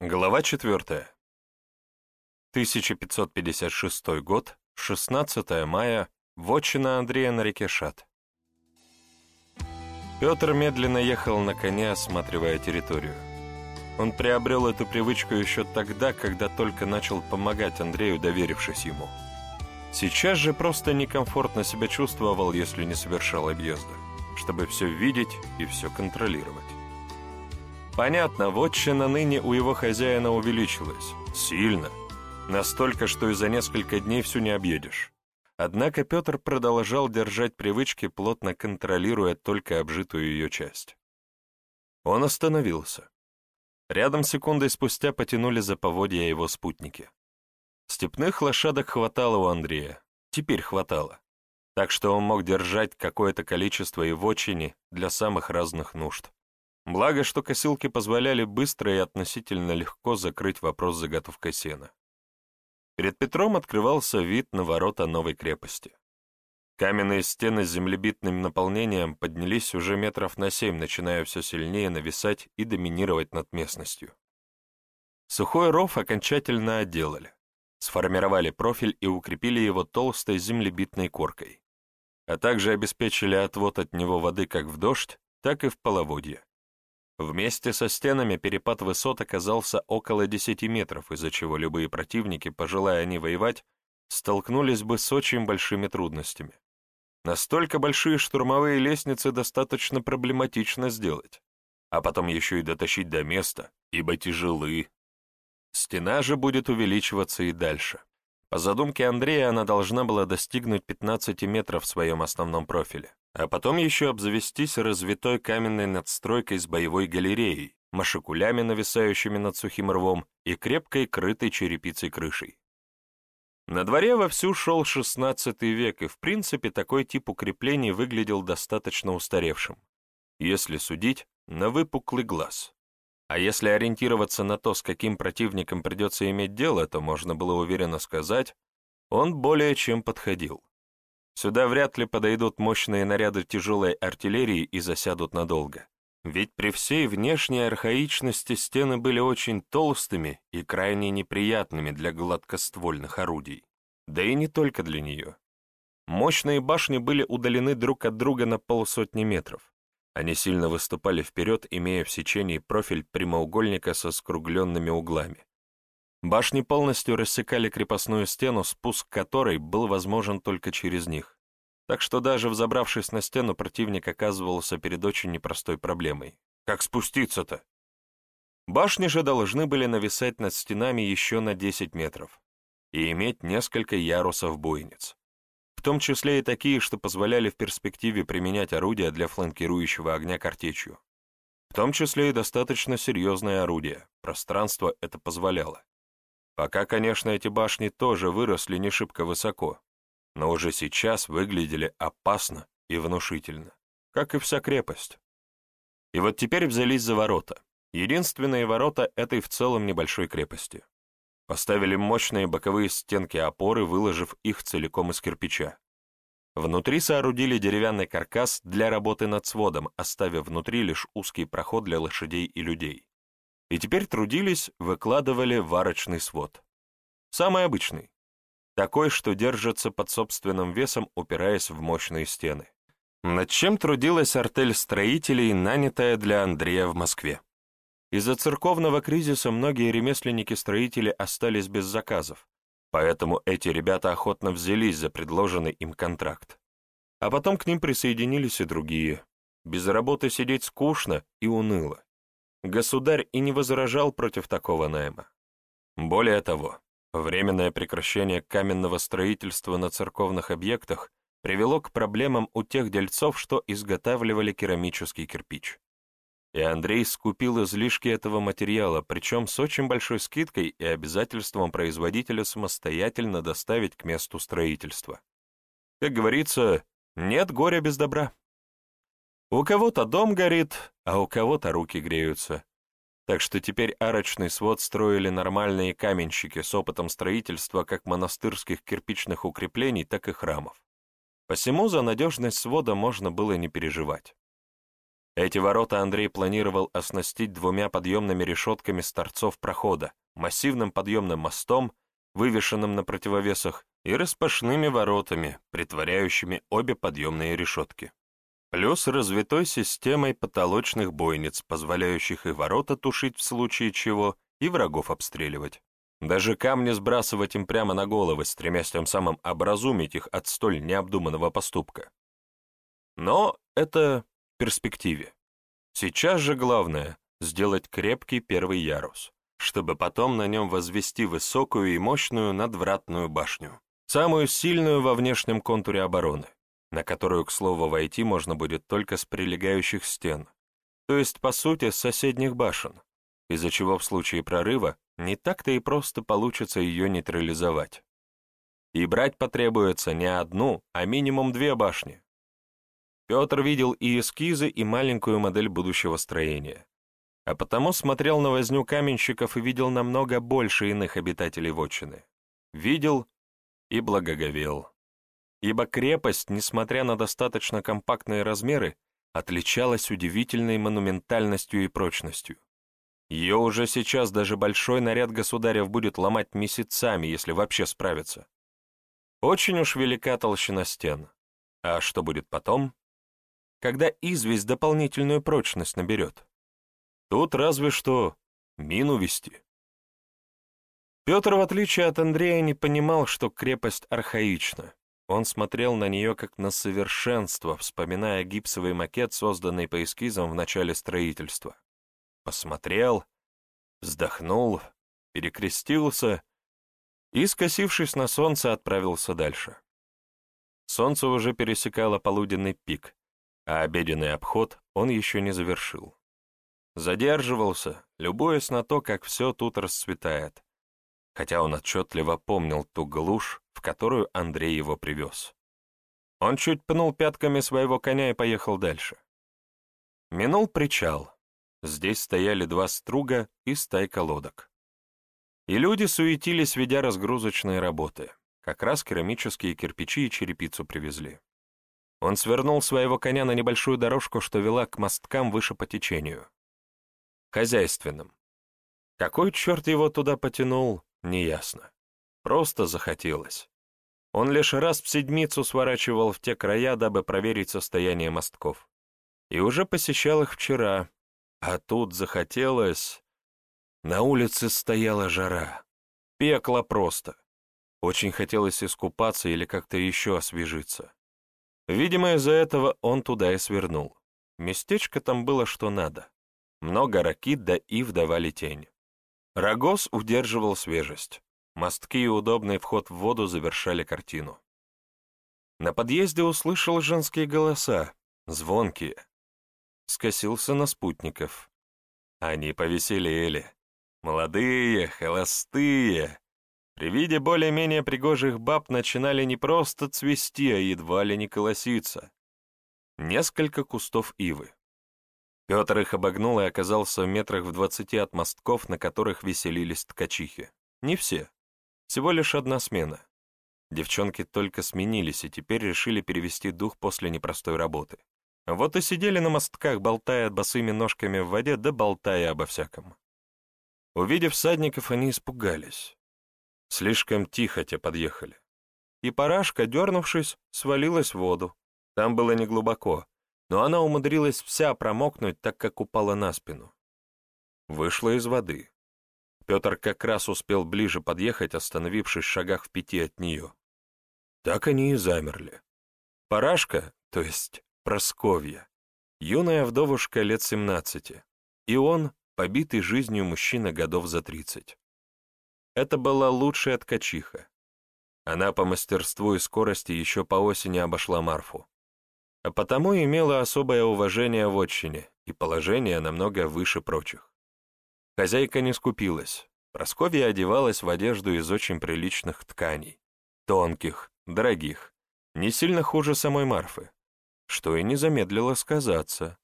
Глава 4. 1556 год, 16 мая, вотчина Андрея на реке Шат. Петр медленно ехал на коне, осматривая территорию. Он приобрел эту привычку еще тогда, когда только начал помогать Андрею, доверившись ему. Сейчас же просто некомфортно себя чувствовал, если не совершал объезда, чтобы все видеть и все контролировать. Понятно, вотчина ныне у его хозяина увеличилась. Сильно. Настолько, что и за несколько дней всю не объедешь. Однако Петр продолжал держать привычки, плотно контролируя только обжитую ее часть. Он остановился. Рядом секундой спустя потянули за поводья его спутники. Степных лошадок хватало у Андрея. Теперь хватало. Так что он мог держать какое-то количество и в для самых разных нужд. Благо, что косилки позволяли быстро и относительно легко закрыть вопрос с заготовкой сена. Перед Петром открывался вид на ворота новой крепости. Каменные стены с землебитным наполнением поднялись уже метров на семь, начиная все сильнее нависать и доминировать над местностью. Сухой ров окончательно отделали, сформировали профиль и укрепили его толстой землебитной коркой, а также обеспечили отвод от него воды как в дождь, так и в половодье. Вместе со стенами перепад высот оказался около 10 метров, из-за чего любые противники, пожелая они воевать, столкнулись бы с очень большими трудностями. Настолько большие штурмовые лестницы достаточно проблематично сделать, а потом еще и дотащить до места, ибо тяжелы. Стена же будет увеличиваться и дальше. По задумке Андрея она должна была достигнуть 15 метров в своем основном профиле а потом еще обзавестись развитой каменной надстройкой с боевой галереей, машикулями, нависающими над сухим рвом, и крепкой крытой черепицей крышей. На дворе вовсю шел XVI век, и в принципе такой тип укреплений выглядел достаточно устаревшим, если судить на выпуклый глаз. А если ориентироваться на то, с каким противником придется иметь дело, то можно было уверенно сказать, он более чем подходил. Сюда вряд ли подойдут мощные наряды тяжелой артиллерии и засядут надолго. Ведь при всей внешней архаичности стены были очень толстыми и крайне неприятными для гладкоствольных орудий. Да и не только для нее. Мощные башни были удалены друг от друга на полсотни метров. Они сильно выступали вперед, имея в сечении профиль прямоугольника со скругленными углами. Башни полностью рассекали крепостную стену, спуск которой был возможен только через них. Так что даже взобравшись на стену, противник оказывался перед очень непростой проблемой. Как спуститься-то? Башни же должны были нависать над стенами еще на 10 метров и иметь несколько ярусов бойниц, в том числе и такие, что позволяли в перспективе применять орудия для фланкирующего огня картечью. В том числе и достаточно серьезное орудие, пространство это позволяло. Пока, конечно, эти башни тоже выросли не шибко высоко, но уже сейчас выглядели опасно и внушительно, как и вся крепость. И вот теперь взялись за ворота, единственные ворота этой в целом небольшой крепости. Поставили мощные боковые стенки опоры, выложив их целиком из кирпича. Внутри соорудили деревянный каркас для работы над сводом, оставив внутри лишь узкий проход для лошадей и людей и теперь трудились, выкладывали варочный свод. Самый обычный. Такой, что держится под собственным весом, упираясь в мощные стены. Над чем трудилась артель строителей, нанятая для Андрея в Москве. Из-за церковного кризиса многие ремесленники-строители остались без заказов, поэтому эти ребята охотно взялись за предложенный им контракт. А потом к ним присоединились и другие. Без работы сидеть скучно и уныло. Государь и не возражал против такого найма. Более того, временное прекращение каменного строительства на церковных объектах привело к проблемам у тех дельцов, что изготавливали керамический кирпич. И Андрей скупил излишки этого материала, причем с очень большой скидкой и обязательством производителя самостоятельно доставить к месту строительства. Как говорится, нет горя без добра. У кого-то дом горит, а у кого-то руки греются. Так что теперь арочный свод строили нормальные каменщики с опытом строительства как монастырских кирпичных укреплений, так и храмов. Посему за надежность свода можно было не переживать. Эти ворота Андрей планировал оснастить двумя подъемными решетками с торцов прохода, массивным подъемным мостом, вывешенным на противовесах, и распашными воротами, притворяющими обе подъемные решетки. Плюс развитой системой потолочных бойниц, позволяющих и ворота тушить в случае чего, и врагов обстреливать. Даже камни сбрасывать им прямо на головы, стремясь тем самым образумить их от столь необдуманного поступка. Но это перспективе. Сейчас же главное — сделать крепкий первый ярус, чтобы потом на нем возвести высокую и мощную надвратную башню, самую сильную во внешнем контуре обороны, на которую, к слову, войти можно будет только с прилегающих стен, то есть, по сути, с соседних башен, из-за чего в случае прорыва не так-то и просто получится ее нейтрализовать. И брать потребуется не одну, а минимум две башни. Петр видел и эскизы, и маленькую модель будущего строения, а потому смотрел на возню каменщиков и видел намного больше иных обитателей вотчины. Видел и благоговел. Ибо крепость, несмотря на достаточно компактные размеры, отличалась удивительной монументальностью и прочностью. Ее уже сейчас даже большой наряд государев будет ломать месяцами, если вообще справится. Очень уж велика толщина стен. А что будет потом? Когда известь дополнительную прочность наберет. Тут разве что мину вести. Петр, в отличие от Андрея, не понимал, что крепость архаична. Он смотрел на нее как на совершенство, вспоминая гипсовый макет, созданный по эскизам в начале строительства посмотрел, вздохнул, перекрестился и, скосившись на солнце, отправился дальше. Солнце уже пересекало полуденный пик, а обеденный обход он еще не завершил. Задерживался, любуясь на то, как все тут расцветает, хотя он отчетливо помнил ту глушь, в которую Андрей его привез. Он чуть пнул пятками своего коня и поехал дальше. Минул причал, Здесь стояли два струга и стайка лодок. И люди суетились, ведя разгрузочные работы. Как раз керамические кирпичи и черепицу привезли. Он свернул своего коня на небольшую дорожку, что вела к мосткам выше по течению. Хозяйственным. Какой черт его туда потянул, неясно. Просто захотелось. Он лишь раз в седмицу сворачивал в те края, дабы проверить состояние мостков. И уже посещал их вчера, а тут захотелось... На улице стояла жара. Пекло просто. Очень хотелось искупаться или как-то еще освежиться. Видимо, из-за этого он туда и свернул. Местечко там было что надо. Много ракит да ив давали тень. Рогоз удерживал свежесть. Мостки и удобный вход в воду завершали картину. На подъезде услышал женские голоса, звонкие, скосился на спутников. Они повеселели. Молодые, холостые. При виде более-менее пригожих баб начинали не просто цвести, а едва ли не колоситься. Несколько кустов ивы. Петр их обогнул и оказался в метрах в двадцати от мостков, на которых веселились ткачихи. Не все. Всего лишь одна смена. Девчонки только сменились и теперь решили перевести дух после непростой работы. Вот и сидели на мостках, болтая босыми ножками в воде, да болтая обо всяком. Увидев всадников, они испугались. Слишком тихо те подъехали. И парашка, дернувшись, свалилась в воду. Там было неглубоко, но она умудрилась вся промокнуть, так как упала на спину. Вышла из воды. Петр как раз успел ближе подъехать, остановившись в шагах в пяти от нее. Так они и замерли. Парашка, то есть Просковья, юная вдовушка лет 17, и он, побитый жизнью мужчина годов за 30. Это была лучшая ткачиха. Она по мастерству и скорости еще по осени обошла Марфу. А потому имела особое уважение в отчине и положение намного выше прочих. Хозяйка не скупилась. Просковья одевалась в одежду из очень приличных тканей. Тонких, дорогих, не сильно хуже самой Марфы что и не замедлило сказаться.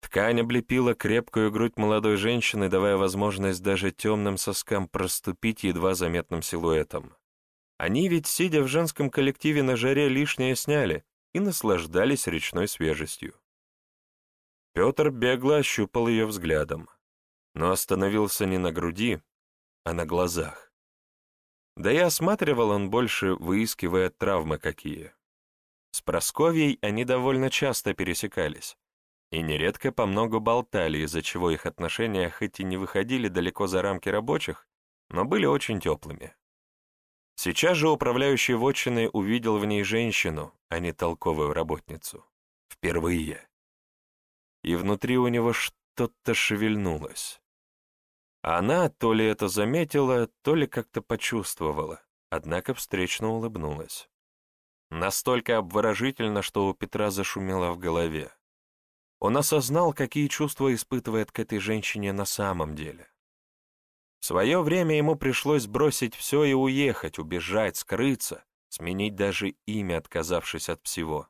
Ткань облепила крепкую грудь молодой женщины, давая возможность даже темным соскам проступить едва заметным силуэтом. Они ведь, сидя в женском коллективе на жаре, лишнее сняли и наслаждались речной свежестью. Петр бегло ощупал ее взглядом, но остановился не на груди, а на глазах. Да и осматривал он больше, выискивая травмы какие. С Просковьей они довольно часто пересекались, и нередко по много болтали, из-за чего их отношения хоть и не выходили далеко за рамки рабочих, но были очень теплыми. Сейчас же управляющий вотчиной увидел в ней женщину, а не толковую работницу. Впервые. И внутри у него что-то шевельнулось. Она то ли это заметила, то ли как-то почувствовала, однако встречно улыбнулась. Настолько обворожительно, что у Петра зашумело в голове. Он осознал, какие чувства испытывает к этой женщине на самом деле. В свое время ему пришлось бросить все и уехать, убежать, скрыться, сменить даже имя, отказавшись от всего.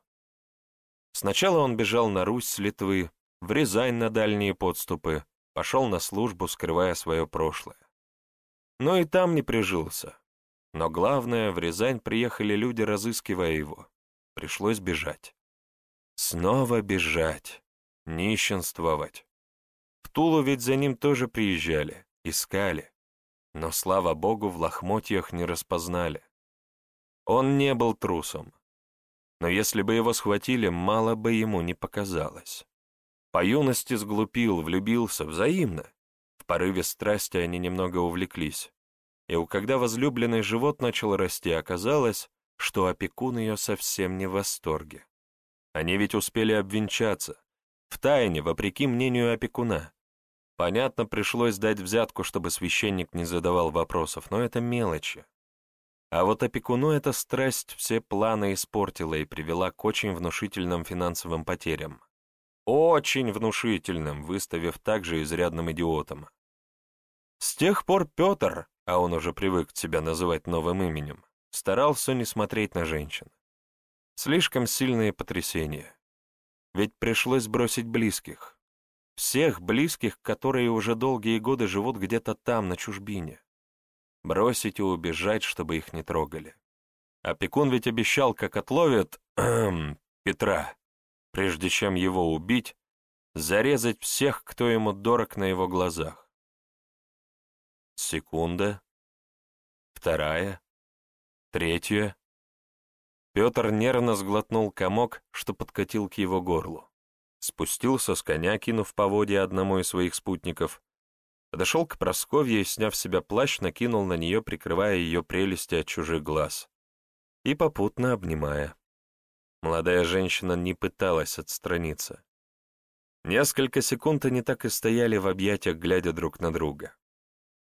Сначала он бежал на Русь с Литвы, в Рязань на дальние подступы, пошел на службу, скрывая свое прошлое. Но и там не прижился. Но главное, в Рязань приехали люди, разыскивая его. Пришлось бежать. Снова бежать, нищенствовать. В Тулу ведь за ним тоже приезжали, искали. Но, слава богу, в лохмотьях не распознали. Он не был трусом. Но если бы его схватили, мало бы ему не показалось. По юности сглупил, влюбился, взаимно. В порыве страсти они немного увлеклись и когда возлюбленный живот начал расти, оказалось, что опекун ее совсем не в восторге. Они ведь успели обвенчаться, в тайне, вопреки мнению опекуна. Понятно, пришлось дать взятку, чтобы священник не задавал вопросов, но это мелочи. А вот опекуну эта страсть все планы испортила и привела к очень внушительным финансовым потерям. Очень внушительным, выставив также изрядным идиотом. С тех пор Петр, а он уже привык себя называть новым именем, старался не смотреть на женщин. Слишком сильные потрясения. Ведь пришлось бросить близких. Всех близких, которые уже долгие годы живут где-то там, на чужбине. Бросить и убежать, чтобы их не трогали. Опекун ведь обещал, как отловят Петра, прежде чем его убить, зарезать всех, кто ему дорог на его глазах. Секунда. Вторая. Третья. Петр нервно сглотнул комок, что подкатил к его горлу. Спустился с коня, кинув поводья одному из своих спутников. Подошел к Просковье и, сняв себя плащ, накинул на нее, прикрывая ее прелести от чужих глаз. И попутно обнимая. Молодая женщина не пыталась отстраниться. Несколько секунд они так и стояли в объятиях, глядя друг на друга.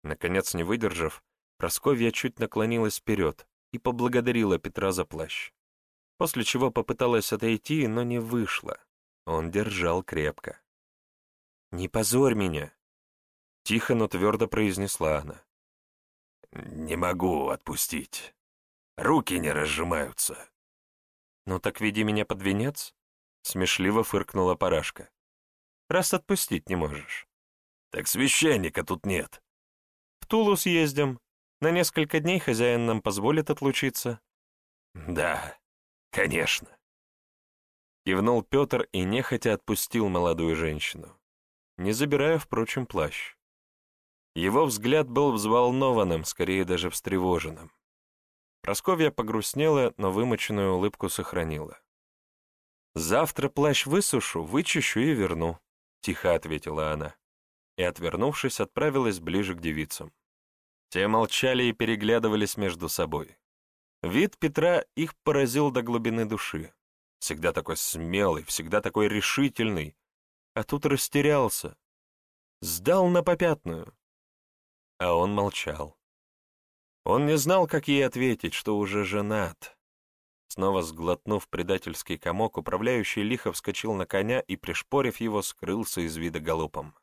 Наконец, не выдержав, Просковья чуть наклонилась вперед и поблагодарила Петра за плащ. После чего попыталась отойти, но не вышло. Он держал крепко. «Не позорь меня!» Тихо, но твердо произнесла она. «Не могу отпустить. Руки не разжимаются». «Ну так веди меня под венец?» Смешливо фыркнула парашка. «Раз отпустить не можешь». «Так священника тут нет», в Тулу съездим. На несколько дней хозяин нам позволит отлучиться». «Да, конечно». Кивнул Петр и нехотя отпустил молодую женщину, не забирая, впрочем, плащ. Его взгляд был взволнованным, скорее даже встревоженным. Просковья погрустнела, но вымоченную улыбку сохранила. «Завтра плащ высушу, вычищу и верну», — тихо ответила она и, отвернувшись, отправилась ближе к девицам. Те молчали и переглядывались между собой. Вид Петра их поразил до глубины души. Всегда такой смелый, всегда такой решительный. А тут растерялся. Сдал на попятную. А он молчал. Он не знал, как ей ответить, что уже женат. Снова сглотнув предательский комок, управляющий лихо вскочил на коня и, пришпорив его, скрылся из вида галопом.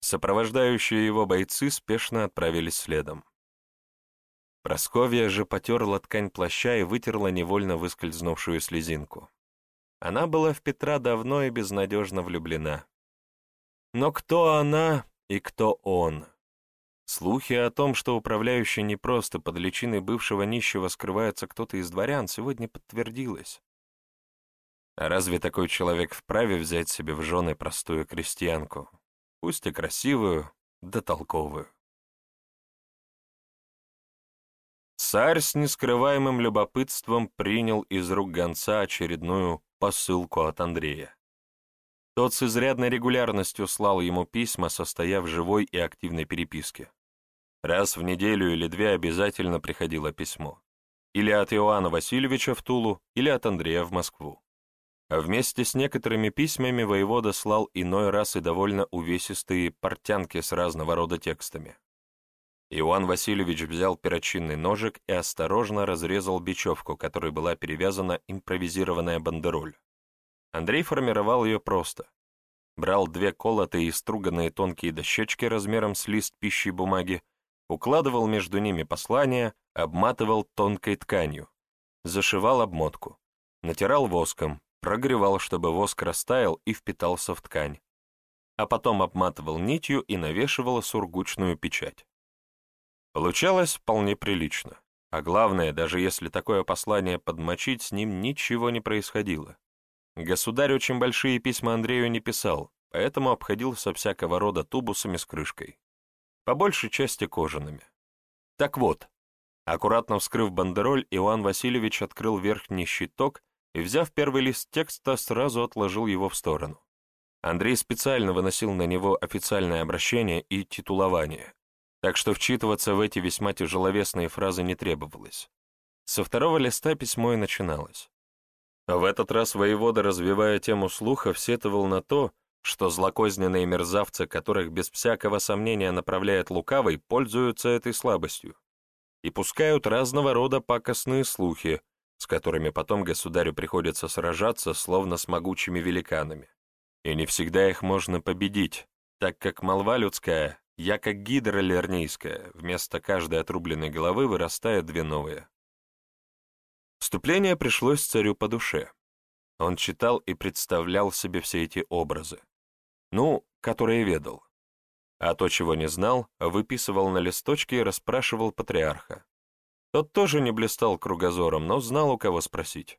Сопровождающие его бойцы спешно отправились следом. Просковья же потерла ткань плаща и вытерла невольно выскользнувшую слезинку. Она была в Петра давно и безнадежно влюблена. Но кто она и кто он? Слухи о том, что управляющий не просто под личиной бывшего нищего скрывается кто-то из дворян, сегодня подтвердилось. А разве такой человек вправе взять себе в жены простую крестьянку, пусть и красивую, да толковую? Царь с нескрываемым любопытством принял из рук гонца очередную посылку от Андрея. Тот с изрядной регулярностью слал ему письма, состояв в живой и активной переписке. Раз в неделю или две обязательно приходило письмо. Или от Иоанна Васильевича в Тулу, или от Андрея в Москву. А вместе с некоторыми письмами воевода слал иной раз и довольно увесистые портянки с разного рода текстами. Иоанн Васильевич взял перочинный ножик и осторожно разрезал бечевку, которой была перевязана импровизированная бандероль. Андрей формировал ее просто. Брал две колотые и струганные тонкие дощечки размером с лист пищи бумаги, укладывал между ними послание, обматывал тонкой тканью, зашивал обмотку, натирал воском, прогревал, чтобы воск растаял и впитался в ткань, а потом обматывал нитью и навешивал сургучную печать. Получалось вполне прилично, а главное, даже если такое послание подмочить, с ним ничего не происходило. Государь очень большие письма Андрею не писал, поэтому обходился всякого рода тубусами с крышкой. По большей части кожаными. Так вот, аккуратно вскрыв бандероль, Иоанн Васильевич открыл верхний щиток и, взяв первый лист текста, сразу отложил его в сторону. Андрей специально выносил на него официальное обращение и титулование, так что вчитываться в эти весьма тяжеловесные фразы не требовалось. Со второго листа письмо и начиналось. В этот раз воевода, развивая тему слуха, сетовал на то, что злокозненные мерзавцы, которых без всякого сомнения направляет лукавый, пользуются этой слабостью и пускают разного рода пакостные слухи, с которыми потом государю приходится сражаться, словно с могучими великанами. И не всегда их можно победить, так как молва людская, я как гидра лернейская, вместо каждой отрубленной головы вырастает две новые. Вступление пришлось царю по душе. Он читал и представлял себе все эти образы. Ну, которые ведал. А то, чего не знал, выписывал на листочке и расспрашивал патриарха. Тот тоже не блистал кругозором, но знал, у кого спросить.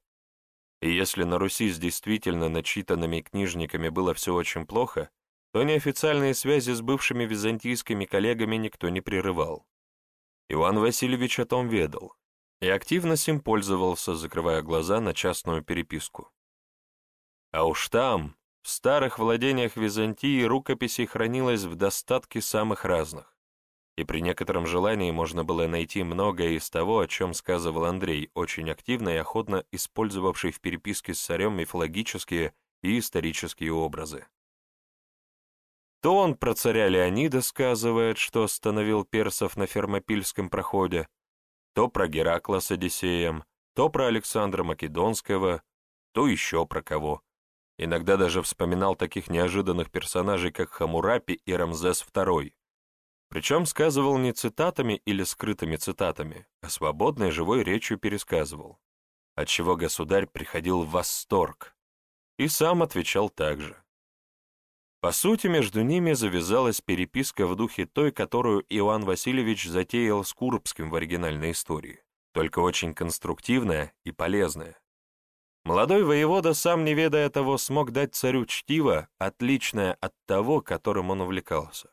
И если на Руси с действительно начитанными книжниками было все очень плохо, то неофициальные связи с бывшими византийскими коллегами никто не прерывал. Иван Васильевич о том ведал, и активно сим пользовался, закрывая глаза на частную переписку. А уж там, в старых владениях Византии, рукописей хранилось в достатке самых разных, и при некотором желании можно было найти многое из того, о чем сказывал Андрей, очень активно и охотно использовавший в переписке с царем мифологические и исторические образы. То он про царя Леонида сказывает, что остановил персов на Фермопильском проходе, то про Геракла с Одиссеем, то про Александра Македонского, то еще про кого. Иногда даже вспоминал таких неожиданных персонажей, как Хамурапи и Рамзес II. Причем сказывал не цитатами или скрытыми цитатами, а свободной живой речью пересказывал, отчего государь приходил в восторг и сам отвечал так же. По сути, между ними завязалась переписка в духе той, которую Иоанн Васильевич затеял с Курбским в оригинальной истории, только очень конструктивная и полезная. Молодой воевода, сам не ведая того, смог дать царю чтиво, отличное от того, которым он увлекался.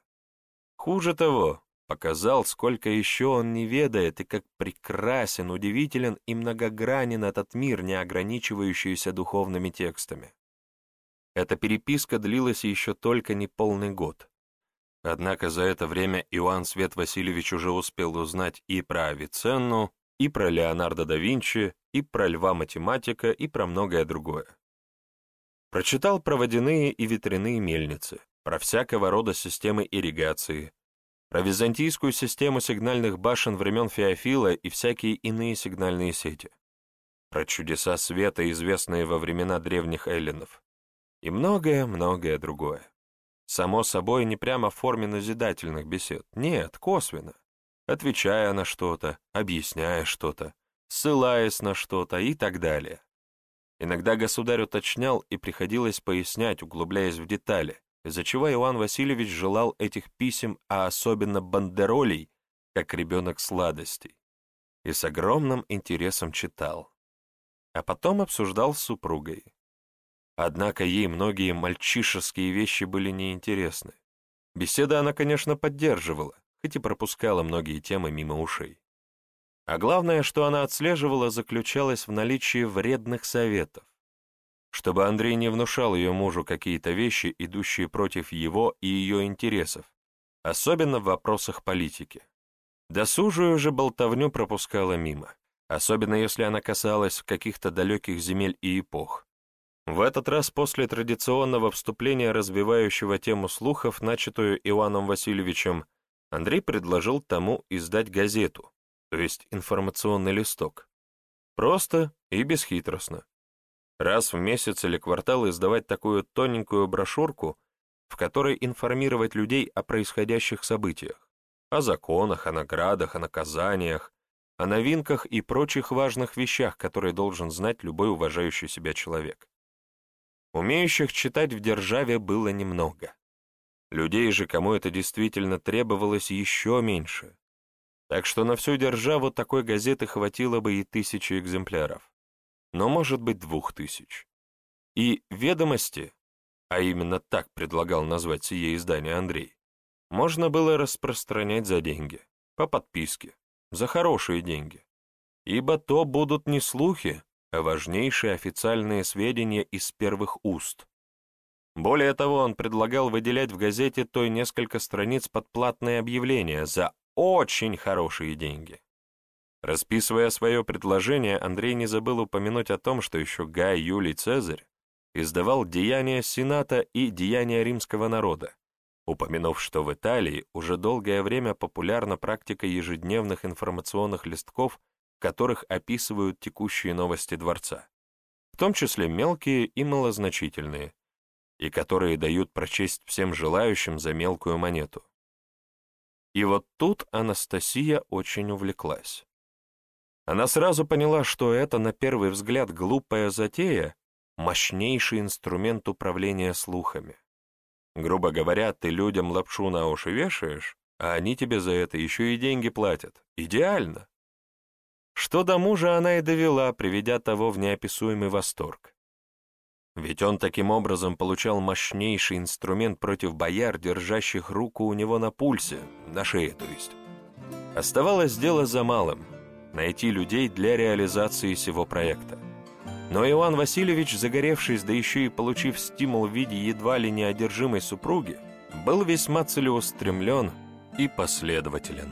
Хуже того, показал, сколько еще он не ведает и как прекрасен, удивителен и многогранен этот мир, не ограничивающийся духовными текстами. Эта переписка длилась еще только не полный год. Однако за это время Иоанн Свет Васильевич уже успел узнать и про Авиценну, и про Леонардо да Винчи, и про льва-математика, и про многое другое. Прочитал про водяные и ветряные мельницы, про всякого рода системы ирригации, про византийскую систему сигнальных башен времен Феофила и всякие иные сигнальные сети, про чудеса света, известные во времена древних эллинов, и многое-многое другое. Само собой, не прямо в форме назидательных бесед, нет, косвенно, отвечая на что-то, объясняя что-то, ссылаясь на что-то и так далее. Иногда государь уточнял и приходилось пояснять, углубляясь в детали, из-за чего Иван Васильевич желал этих писем, а особенно бандеролей, как ребенок сладостей, и с огромным интересом читал. А потом обсуждал с супругой. Однако ей многие мальчишеские вещи были неинтересны. Беседы она, конечно, поддерживала, хоть и пропускала многие темы мимо ушей. А главное, что она отслеживала, заключалось в наличии вредных советов. Чтобы Андрей не внушал ее мужу какие-то вещи, идущие против его и ее интересов, особенно в вопросах политики. Досужую же болтовню пропускала мимо, особенно если она касалась каких-то далеких земель и эпох. В этот раз после традиционного вступления, развивающего тему слухов, начатую Иваном Васильевичем, Андрей предложил тому издать газету, то есть информационный листок. Просто и бесхитростно. Раз в месяц или квартал издавать такую тоненькую брошюрку, в которой информировать людей о происходящих событиях, о законах, о наградах, о наказаниях, о новинках и прочих важных вещах, которые должен знать любой уважающий себя человек. Умеющих читать в державе было немного. Людей же, кому это действительно требовалось, еще меньше. Так что на всю державу такой газеты хватило бы и тысячи экземпляров. Но, может быть, двух тысяч. И «Ведомости», а именно так предлагал назвать сие издание Андрей, можно было распространять за деньги, по подписке, за хорошие деньги. Ибо то будут не слухи, важнейшие официальные сведения из первых уст. Более того, он предлагал выделять в газете той несколько страниц под платные объявления за очень хорошие деньги. Расписывая свое предложение, Андрей не забыл упомянуть о том, что еще Гай Юлий Цезарь издавал «Деяния Сената» и «Деяния римского народа», упомянув, что в Италии уже долгое время популярна практика ежедневных информационных листков которых описывают текущие новости дворца, в том числе мелкие и малозначительные, и которые дают прочесть всем желающим за мелкую монету. И вот тут Анастасия очень увлеклась. Она сразу поняла, что это, на первый взгляд, глупая затея — мощнейший инструмент управления слухами. Грубо говоря, ты людям лапшу на уши вешаешь, а они тебе за это еще и деньги платят. Идеально! Что до мужа она и довела, приведя того в неописуемый восторг. Ведь он таким образом получал мощнейший инструмент против бояр, держащих руку у него на пульсе, на шее то есть. Оставалось дело за малым — найти людей для реализации всего проекта. Но Иван Васильевич, загоревшись, да еще и получив стимул в виде едва ли неодержимой супруги, был весьма целеустремлен и последователен.